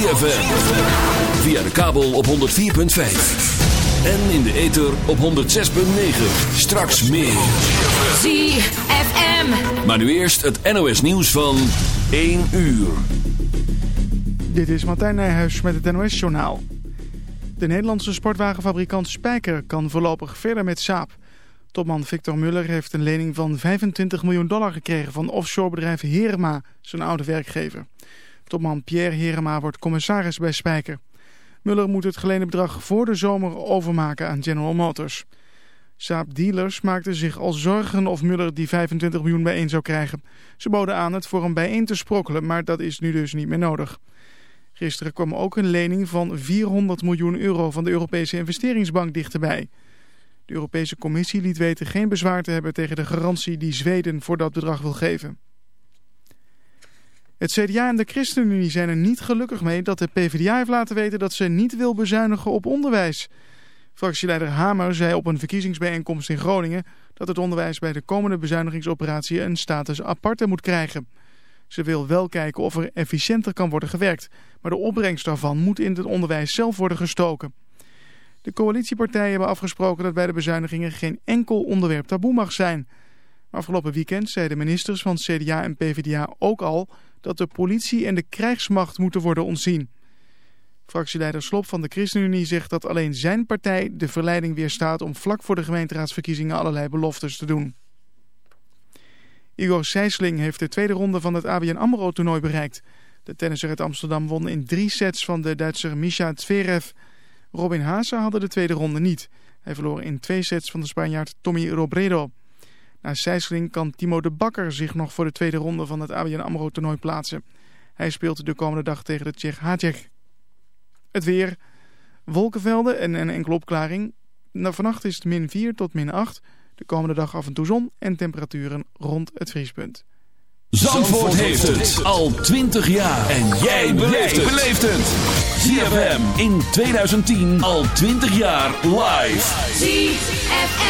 ZFM. Via de kabel op 104.5. En in de ether op 106.9. Straks meer. ZFM. Maar nu eerst het NOS nieuws van 1 uur. Dit is Martijn Nijhuis met het NOS journaal. De Nederlandse sportwagenfabrikant Spijker kan voorlopig verder met Saab. Topman Victor Muller heeft een lening van 25 miljoen dollar gekregen van offshorebedrijf Herema, zijn oude werkgever. Topman Pierre Herema wordt commissaris bij Spijker. Muller moet het geleende bedrag voor de zomer overmaken aan General Motors. Saab dealers maakten zich al zorgen of Muller die 25 miljoen bijeen zou krijgen. Ze boden aan het voor hem bijeen te sprokkelen, maar dat is nu dus niet meer nodig. Gisteren kwam ook een lening van 400 miljoen euro van de Europese investeringsbank dichterbij. De Europese Commissie liet weten geen bezwaar te hebben tegen de garantie die Zweden voor dat bedrag wil geven. Het CDA en de ChristenUnie zijn er niet gelukkig mee dat de PvdA heeft laten weten dat ze niet wil bezuinigen op onderwijs. Fractieleider Hamer zei op een verkiezingsbijeenkomst in Groningen dat het onderwijs bij de komende bezuinigingsoperatie een status aparte moet krijgen. Ze wil wel kijken of er efficiënter kan worden gewerkt, maar de opbrengst daarvan moet in het onderwijs zelf worden gestoken. De coalitiepartijen hebben afgesproken dat bij de bezuinigingen geen enkel onderwerp taboe mag zijn. Maar afgelopen weekend zeiden ministers van CDA en PvdA ook al dat de politie en de krijgsmacht moeten worden ontzien. Fractieleider Slop van de ChristenUnie zegt dat alleen zijn partij de verleiding weerstaat om vlak voor de gemeenteraadsverkiezingen allerlei beloftes te doen. Igor Sijsling heeft de tweede ronde van het ABN AMRO-toernooi bereikt. De tennisser uit Amsterdam won in drie sets van de Duitser Misha Zverev. Robin Haase hadden de tweede ronde niet. Hij verloor in twee sets van de Spanjaard Tommy Robredo. Na Sijsling kan Timo de Bakker zich nog voor de tweede ronde van het ABN AMRO-toernooi plaatsen. Hij speelt de komende dag tegen de Tsjech Hacek. Het weer, wolkenvelden en een enkele opklaring. Nou, vannacht is het min 4 tot min 8. De komende dag af en toe zon en temperaturen rond het vriespunt. Zandvoort, heeft het al 20 jaar. En jij beleeft het. ZFM in 2010 al 20 jaar live. ZFM.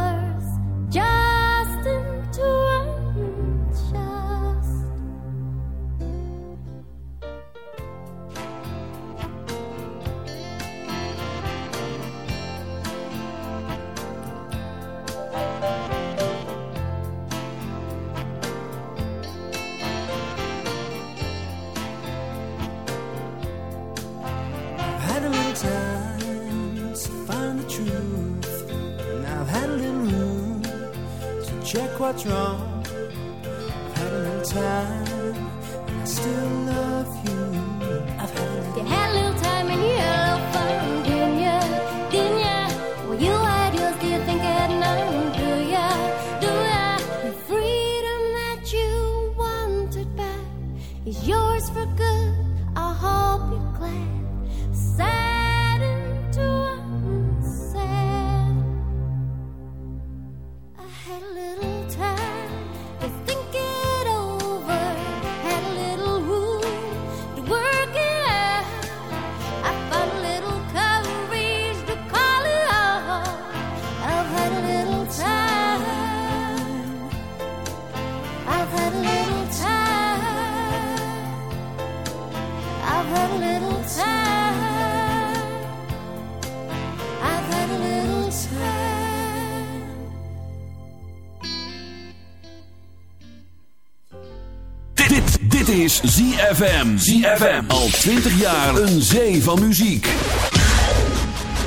what's wrong Dit is ZFM. ZFM. Al 20 jaar een zee van muziek